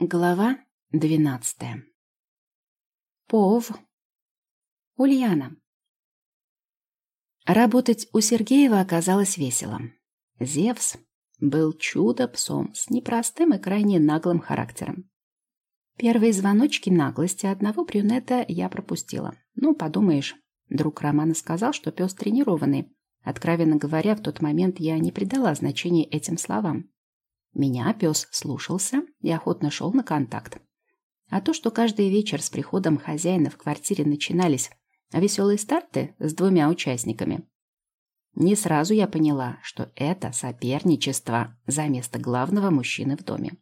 Глава двенадцатая. Пов. Ульяна. Работать у Сергеева оказалось весело. Зевс был чудо-псом с непростым и крайне наглым характером. Первые звоночки наглости одного брюнета я пропустила. Ну, подумаешь, друг Романа сказал, что пес тренированный. Откровенно говоря, в тот момент я не придала значения этим словам. Меня пес слушался и охотно шел на контакт. А то, что каждый вечер с приходом хозяина в квартире начинались веселые старты с двумя участниками, не сразу я поняла, что это соперничество за место главного мужчины в доме.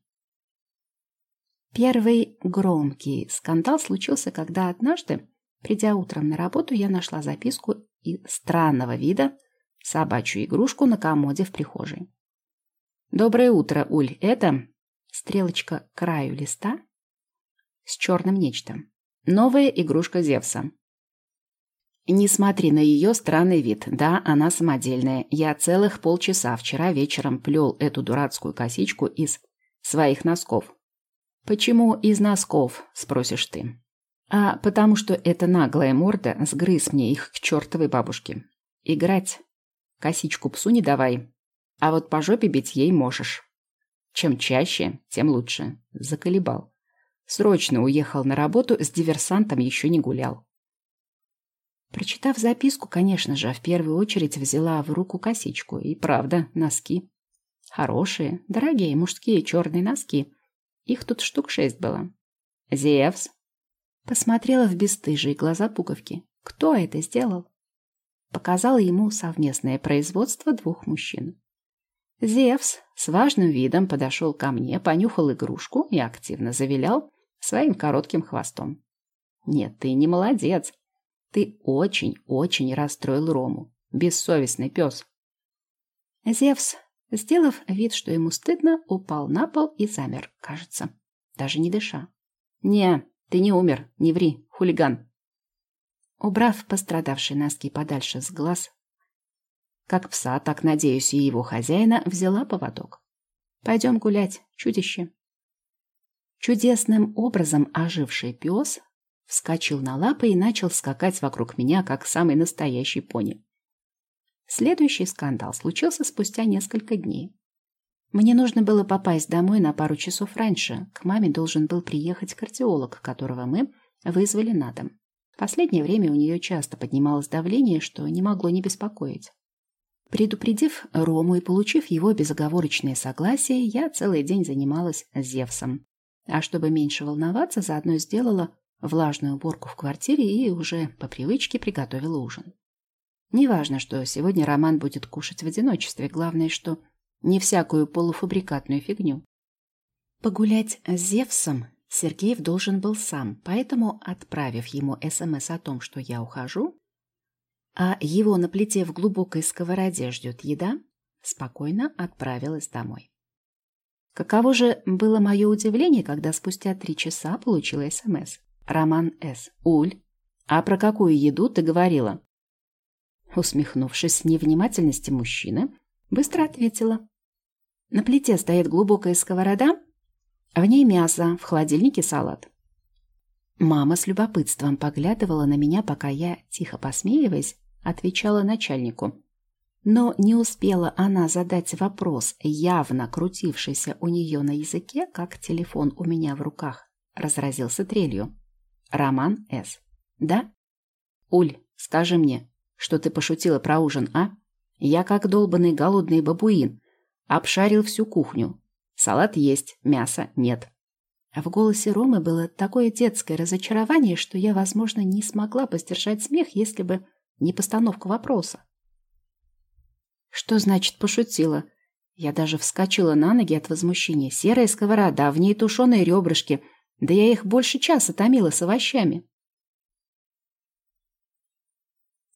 Первый громкий скандал случился, когда однажды, придя утром на работу, я нашла записку и странного вида собачью игрушку на комоде в прихожей. «Доброе утро, Уль. Это...» Стрелочка к краю листа с черным нечто. Новая игрушка Зевса. Не смотри на ее странный вид. Да, она самодельная. Я целых полчаса вчера вечером плел эту дурацкую косичку из своих носков. Почему из носков, спросишь ты? А потому что эта наглая морда сгрыз мне их к чертовой бабушке. Играть косичку псу не давай, а вот по жопе бить ей можешь. Чем чаще, тем лучше. Заколебал. Срочно уехал на работу, с диверсантом еще не гулял. Прочитав записку, конечно же, в первую очередь взяла в руку косичку. И правда, носки. Хорошие, дорогие мужские черные носки. Их тут штук шесть было. «Зевс!» Посмотрела в бесстыжие глаза пуговки. «Кто это сделал?» Показала ему совместное производство двух мужчин. Зевс с важным видом подошел ко мне, понюхал игрушку и активно завилял своим коротким хвостом. «Нет, ты не молодец. Ты очень-очень расстроил Рому. Бессовестный пес». Зевс, сделав вид, что ему стыдно, упал на пол и замер, кажется, даже не дыша. «Не, ты не умер, не ври, хулиган». Убрав пострадавшие носки подальше с глаз, как пса, так, надеюсь, и его хозяина взяла поводок. Пойдем гулять, чудище. Чудесным образом оживший пес вскочил на лапы и начал скакать вокруг меня, как самый настоящий пони. Следующий скандал случился спустя несколько дней. Мне нужно было попасть домой на пару часов раньше. К маме должен был приехать кардиолог, которого мы вызвали на дом. В последнее время у нее часто поднималось давление, что не могло не беспокоить. Предупредив Рому и получив его безоговорочное согласие, я целый день занималась Зевсом. А чтобы меньше волноваться, заодно сделала влажную уборку в квартире и уже по привычке приготовила ужин. Неважно, что сегодня Роман будет кушать в одиночестве, главное, что не всякую полуфабрикатную фигню. Погулять с Зевсом Сергеев должен был сам, поэтому, отправив ему СМС о том, что я ухожу, а его на плите в глубокой сковороде ждет еда, спокойно отправилась домой. Каково же было мое удивление, когда спустя три часа получила СМС. Роман С. Уль, а про какую еду ты говорила? Усмехнувшись невнимательности мужчины, быстро ответила. На плите стоит глубокая сковорода, в ней мясо, в холодильнике салат. Мама с любопытством поглядывала на меня, пока я, тихо посмеиваясь, отвечала начальнику. Но не успела она задать вопрос, явно крутившийся у нее на языке, как телефон у меня в руках разразился трелью. Роман С. «Да?» «Уль, скажи мне, что ты пошутила про ужин, а? Я, как долбанный голодный бабуин, обшарил всю кухню. Салат есть, мяса нет». В голосе Ромы было такое детское разочарование, что я, возможно, не смогла бы сдержать смех, если бы не постановка вопроса. Что значит пошутила? Я даже вскочила на ноги от возмущения. Серая сковорода, в ней тушеные ребрышки. Да я их больше часа томила с овощами.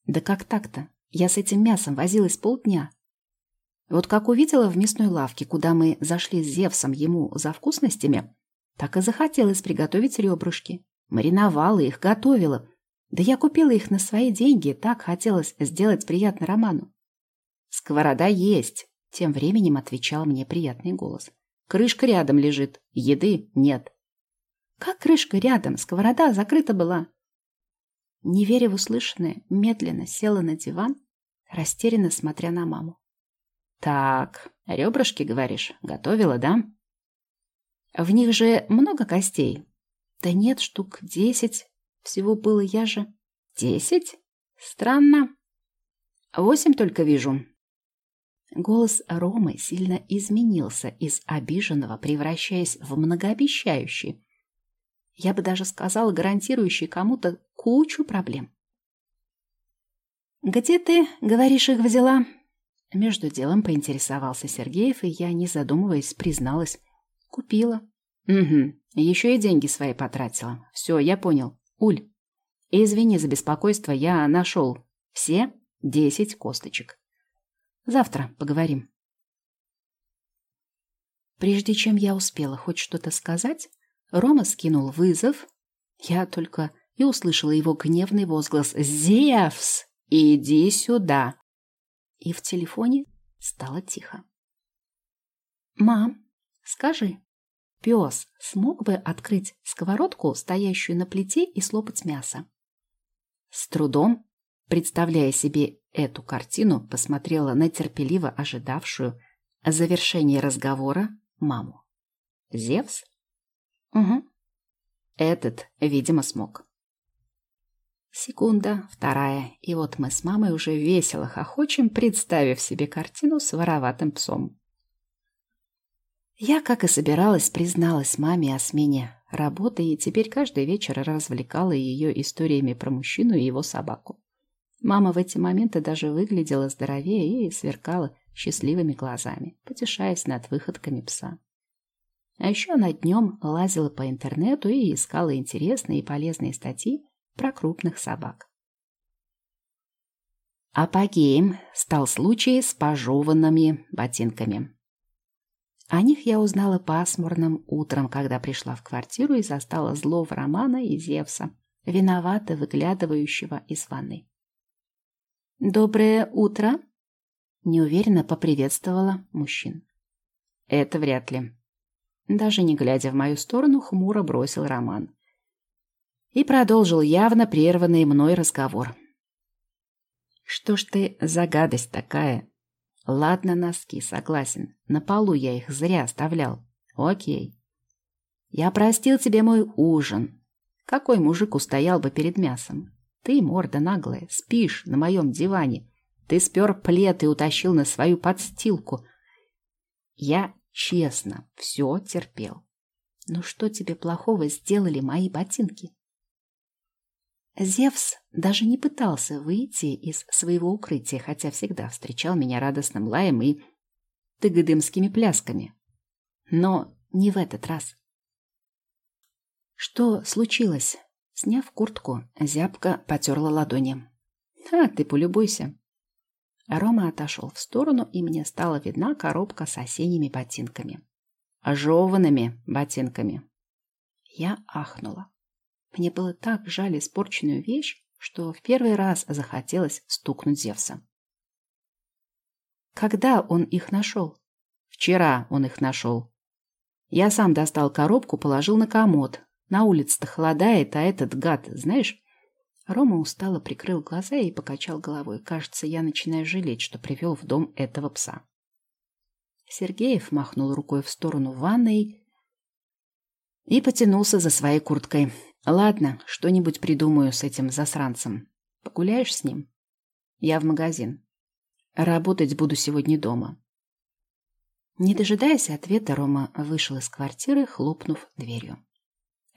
Да как так-то? Я с этим мясом возилась полдня. Вот как увидела в мясной лавке, куда мы зашли с Зевсом ему за вкусностями, так и захотелось приготовить ребрышки. Мариновала их, готовила, да я купила их на свои деньги, так хотелось сделать приятно Роману. Сковорода есть, тем временем отвечал мне приятный голос. Крышка рядом лежит. Еды нет. Как крышка рядом? Сковорода закрыта была. Не веря в услышанное, медленно села на диван, растерянно смотря на маму. «Так, ребрышки, говоришь, готовила, да?» «В них же много костей?» «Да нет, штук десять. Всего было я же...» «Десять? Странно. Восемь только вижу». Голос Ромы сильно изменился из обиженного, превращаясь в многообещающий. Я бы даже сказала, гарантирующий кому-то кучу проблем. «Где ты, говоришь, их взяла?» Между делом поинтересовался Сергеев, и я, не задумываясь, призналась. «Купила». «Угу. Еще и деньги свои потратила. Все, я понял. Уль, извини за беспокойство, я нашел все десять косточек. Завтра поговорим». Прежде чем я успела хоть что-то сказать, Рома скинул вызов. Я только и услышала его гневный возглас «Зевс!» «Иди сюда!» И в телефоне стало тихо. «Мам, скажи, пес смог бы открыть сковородку, стоящую на плите, и слопать мясо?» С трудом, представляя себе эту картину, посмотрела на терпеливо ожидавшую завершения разговора маму. «Зевс?» «Угу. Этот, видимо, смог». Секунда, вторая, и вот мы с мамой уже весело хохочем, представив себе картину с вороватым псом. Я, как и собиралась, призналась маме о смене работы и теперь каждый вечер развлекала ее историями про мужчину и его собаку. Мама в эти моменты даже выглядела здоровее и сверкала счастливыми глазами, потешаясь над выходками пса. А еще она днем лазила по интернету и искала интересные и полезные статьи про крупных собак. Апогеем стал случай с пожеванными ботинками. О них я узнала пасмурным утром, когда пришла в квартиру и застала злого Романа и Зевса, виновато выглядывающего из ванны. «Доброе утро!» — неуверенно поприветствовала мужчин. «Это вряд ли». Даже не глядя в мою сторону, хмуро бросил Роман и продолжил явно прерванный мной разговор. «Что ж ты за гадость такая? Ладно, носки, согласен. На полу я их зря оставлял. Окей. Я простил тебе мой ужин. Какой мужик устоял бы перед мясом? Ты, морда наглая, спишь на моем диване. Ты спер плед и утащил на свою подстилку. Я честно все терпел. Но что тебе плохого сделали мои ботинки? Зевс даже не пытался выйти из своего укрытия, хотя всегда встречал меня радостным лаем и тыгодымскими плясками. Но не в этот раз. Что случилось? Сняв куртку, зябко потерла ладони. «А, ты полюбуйся». Рома отошел в сторону, и мне стала видна коробка с осенними ботинками. Ожеванными ботинками. Я ахнула. Мне было так жаль испорченную вещь, что в первый раз захотелось стукнуть Зевса. Когда он их нашел? Вчера он их нашел. Я сам достал коробку, положил на комод. На улице-то холодает, а этот гад, знаешь... Рома устало прикрыл глаза и покачал головой. Кажется, я начинаю жалеть, что привел в дом этого пса. Сергеев махнул рукой в сторону ванной и потянулся за своей курткой. Ладно, что-нибудь придумаю с этим засранцем. Погуляешь с ним? Я в магазин. Работать буду сегодня дома. Не дожидаясь ответа, Рома вышел из квартиры, хлопнув дверью.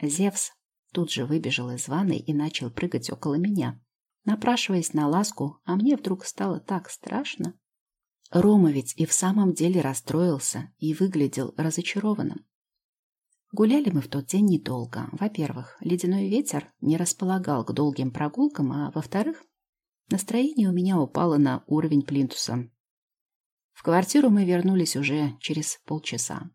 Зевс тут же выбежал из ванной и начал прыгать около меня, напрашиваясь на ласку, а мне вдруг стало так страшно. Рома ведь и в самом деле расстроился и выглядел разочарованным. Гуляли мы в тот день недолго. Во-первых, ледяной ветер не располагал к долгим прогулкам, а во-вторых, настроение у меня упало на уровень плинтуса. В квартиру мы вернулись уже через полчаса.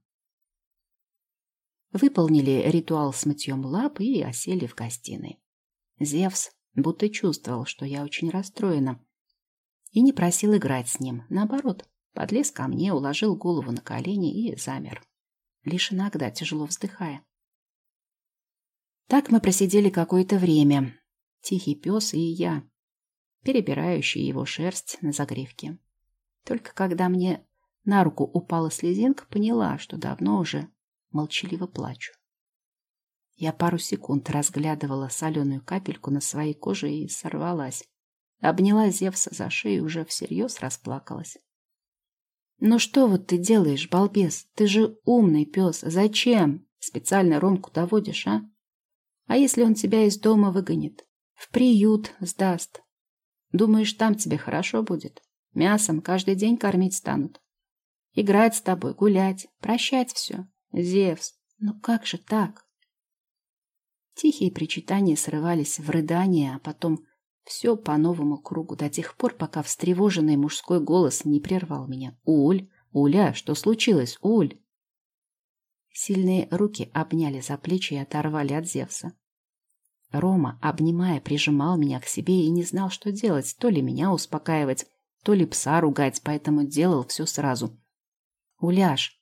Выполнили ритуал с мытьем лап и осели в гостиной. Зевс будто чувствовал, что я очень расстроена, и не просил играть с ним. Наоборот, подлез ко мне, уложил голову на колени и замер. Лишь иногда тяжело вздыхая. Так мы просидели какое-то время. Тихий пес и я, перебирающий его шерсть на загривке. Только когда мне на руку упала слезинка, поняла, что давно уже молчаливо плачу. Я пару секунд разглядывала соленую капельку на своей коже и сорвалась. Обняла Зевса за шею и уже всерьез расплакалась. «Ну что вот ты делаешь, балбес? Ты же умный пес. Зачем? Специально Ромку доводишь, а? А если он тебя из дома выгонит? В приют сдаст. Думаешь, там тебе хорошо будет? Мясом каждый день кормить станут. Играть с тобой, гулять, прощать все. Зевс, ну как же так? Тихие причитания срывались в рыдание, а потом все по новому кругу до тех пор, пока встревоженный мужской голос не прервал меня. «Уль! Уля! Что случилось, Уль?» Сильные руки обняли за плечи и оторвали от Зевса. Рома, обнимая, прижимал меня к себе и не знал, что делать, то ли меня успокаивать, то ли пса ругать, поэтому делал все сразу. «Уляш,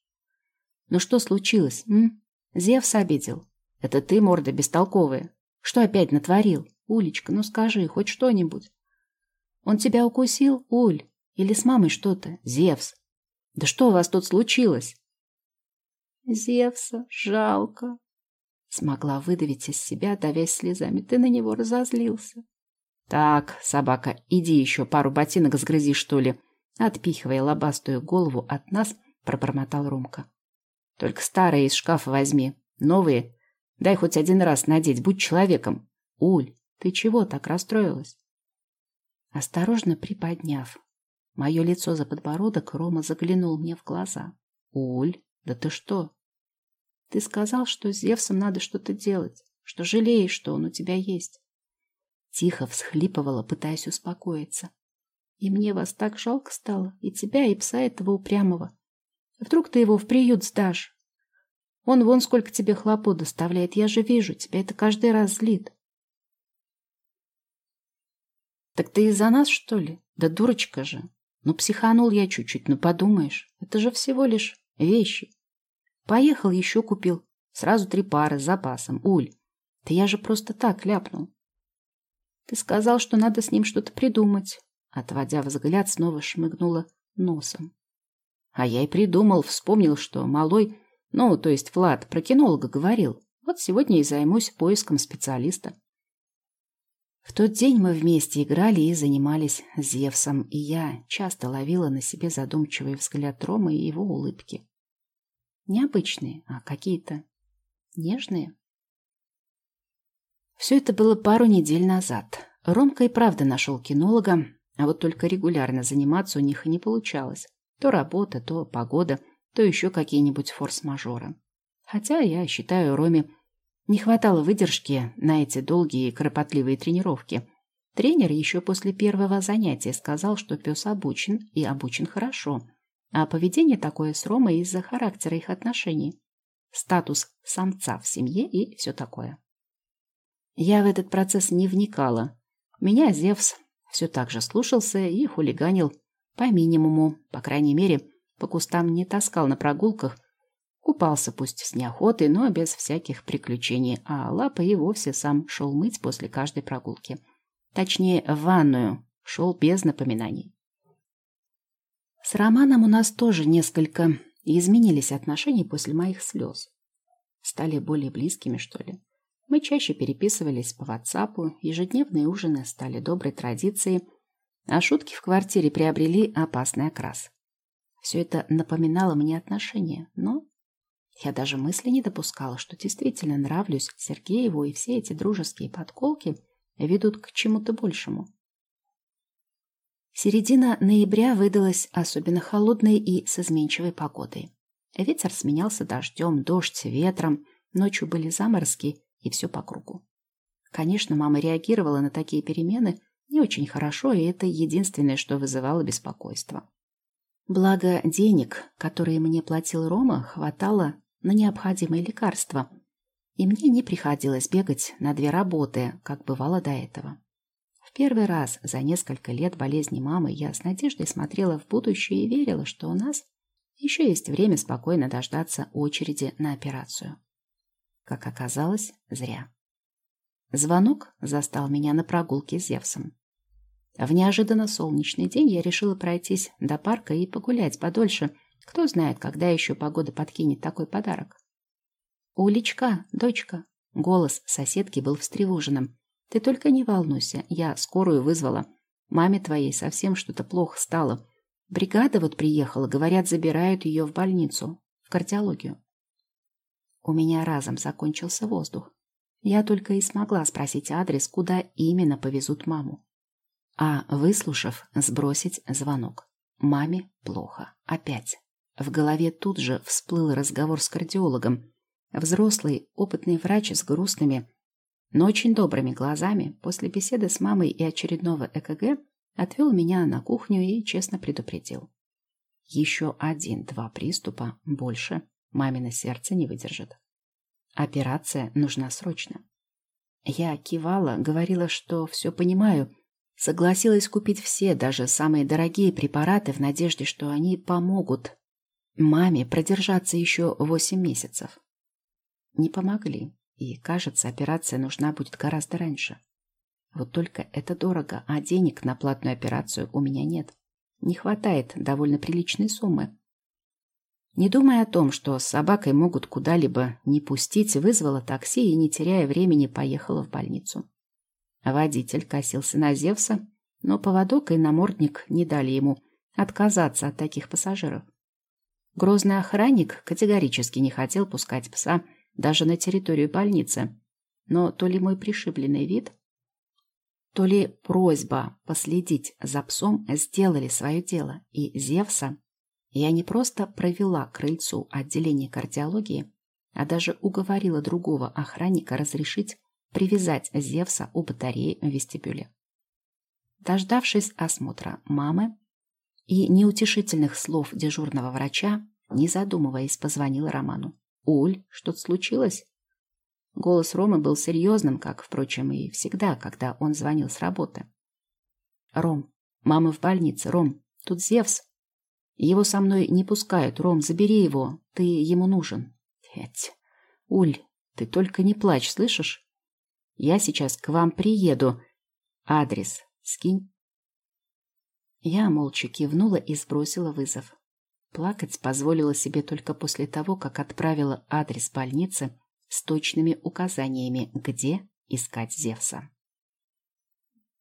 ну что случилось, м? Зевс обидел. Это ты, морда бестолковая. Что опять натворил? Улечка, ну скажи, хоть что-нибудь. Он тебя укусил, Уль? Или с мамой что-то? Зевс. Да что у вас тут случилось? Зевса жалко. Смогла выдавить из себя, давясь слезами. Ты на него разозлился. Так, собака, иди еще пару ботинок сгрызи, что ли. Отпихивая лобастую голову от нас, пробормотал Ромка. Только старые из шкафа возьми. Новые дай хоть один раз надеть, будь человеком. Уль, ты чего так расстроилась? Осторожно приподняв мое лицо за подбородок, Рома заглянул мне в глаза. Уль, да ты что? Ты сказал, что с Зевсом надо что-то делать, что жалеешь, что он у тебя есть. Тихо всхлипывала, пытаясь успокоиться. И мне вас так жалко стало, и тебя, и пса этого упрямого. Вдруг ты его в приют сдашь? Он вон сколько тебе хлопот доставляет, я же вижу, тебя это каждый раз злит. Так ты из-за нас, что ли? Да дурочка же. Ну, психанул я чуть-чуть, ну подумаешь. Это же всего лишь вещи. Поехал, еще купил. Сразу три пары с запасом. Уль, да я же просто так ляпнул. Ты сказал, что надо с ним что-то придумать. Отводя взгляд, снова шмыгнула носом. А я и придумал, вспомнил, что малой, ну, то есть Влад, про кинолога говорил. Вот сегодня и займусь поиском специалиста. В тот день мы вместе играли и занимались Зевсом, и я часто ловила на себе задумчивый взгляд Ромы и его улыбки. Необычные, а какие-то нежные. Все это было пару недель назад. Ромка и правда нашел кинолога, а вот только регулярно заниматься у них и не получалось. То работа, то погода, то еще какие-нибудь форс-мажоры. Хотя я считаю Роме не хватало выдержки на эти долгие и кропотливые тренировки. Тренер еще после первого занятия сказал, что пес обучен и обучен хорошо, а поведение такое с Ромой из-за характера их отношений. Статус самца в семье и все такое. Я в этот процесс не вникала. Меня Зевс все так же слушался и хулиганил по минимуму, по крайней мере, по кустам не таскал на прогулках Купался пусть с неохотой, но без всяких приключений, а Лапа и вовсе сам шел мыть после каждой прогулки. Точнее, в ванную шел без напоминаний. С Романом у нас тоже несколько изменились отношения после моих слез. Стали более близкими, что ли. Мы чаще переписывались по WhatsApp, ежедневные ужины стали доброй традицией, а шутки в квартире приобрели опасный окрас. Все это напоминало мне отношения, но я даже мысли не допускала, что действительно нравлюсь Сергееву, и все эти дружеские подколки ведут к чему-то большему. Середина ноября выдалась особенно холодной и с изменчивой погодой. Ветер сменялся дождем, дождь ветром, ночью были заморозки и все по кругу. Конечно, мама реагировала на такие перемены не очень хорошо, и это единственное, что вызывало беспокойство. Благо денег, которые мне платил Рома, хватало на необходимые лекарства, и мне не приходилось бегать на две работы, как бывало до этого. В первый раз за несколько лет болезни мамы я с надеждой смотрела в будущее и верила, что у нас Еще есть время спокойно дождаться очереди на операцию. Как оказалось, зря. Звонок застал меня на прогулке с Зевсом. В неожиданно солнечный день я решила пройтись до парка и погулять подольше. Кто знает, когда еще погода подкинет такой подарок. «Улечка, дочка!» Голос соседки был встревоженным. «Ты только не волнуйся, я скорую вызвала. Маме твоей совсем что-то плохо стало. Бригада вот приехала, говорят, забирают ее в больницу, в кардиологию». У меня разом закончился воздух. Я только и смогла спросить адрес, куда именно повезут маму. А, выслушав, сбросить звонок. Маме плохо. Опять. В голове тут же всплыл разговор с кардиологом. Взрослый, опытный врач с грустными, но очень добрыми глазами после беседы с мамой и очередного ЭКГ отвел меня на кухню и честно предупредил. Еще один-два приступа, больше, мамино сердце не выдержит. Операция нужна срочно. Я кивала, говорила, что все понимаю, согласилась купить все, даже самые дорогие препараты в надежде, что они помогут маме продержаться еще восемь месяцев. Не помогли, и, кажется, операция нужна будет гораздо раньше. Вот только это дорого, а денег на платную операцию у меня нет. Не хватает довольно приличной суммы. Не думая о том, что с собакой могут куда-либо не пустить, вызвала такси и, не теряя времени, поехала в больницу. Водитель косился на Зевса, но поводок и намордник не дали ему отказаться от таких пассажиров. Грозный охранник категорически не хотел пускать пса даже на территорию больницы, но то ли мой пришибленный вид, то ли просьба последить за псом сделали свое дело, и Зевса я не просто провела крыльцу отделения кардиологии, а даже уговорила другого охранника разрешить привязать Зевса у батареи в вестибюле. Дождавшись осмотра мамы и неутешительных слов дежурного врача, не задумываясь, позвонила Роману. «Уль, что-то случилось?» Голос Ромы был серьезным, как, впрочем, и всегда, когда он звонил с работы. «Ром, мама в больнице. Ром, тут Зевс. Его со мной не пускают. Ром, забери его. Ты ему нужен. Эть. Уль, ты только не плачь, слышишь? Я сейчас к вам приеду. Адрес скинь. Я молча кивнула и сбросила вызов. Плакать позволила себе только после того, как отправила адрес больницы с точными указаниями, где искать Зевса.